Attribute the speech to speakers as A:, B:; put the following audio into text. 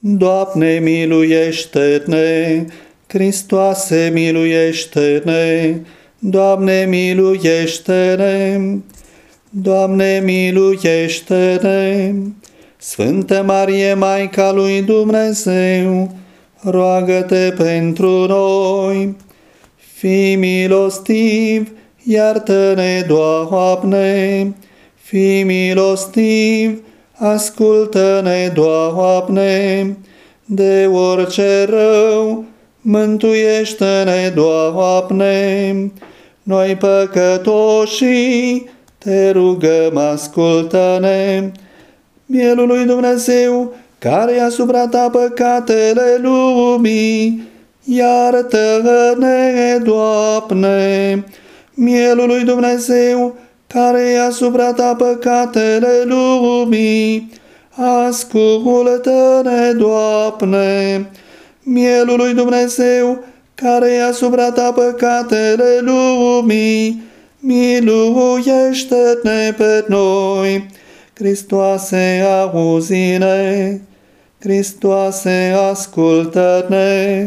A: Doamne, miluiește-ne! Hristoase, miluiește-ne! Doamne, miluiește-ne! Doamne, miluiește-ne! Sfântă Marie, Maica lui Dumnezeu, roagă-te pentru noi! Fii milostiv, iartă-ne, Doamne! Fii milostiv, ascultă-ne, Doamne! De orice rău, mântuiește-ne, Doamne! Noi păcătoșii, te rugăm, ascultă-ne! Mielul lui Dumnezeu, care asupra ta păcatele lumii, iartă-ne, Doamne! Mielul lui Dumnezeu, care asupra ta păcatele lumii, ascultă-ne, Doamne! Mielul lui Dumnezeu, care asupra ta păcatele lumii, miluiește-ne pe noi! Hristoase, auzi-ne! Hristoase, ascultă-ne!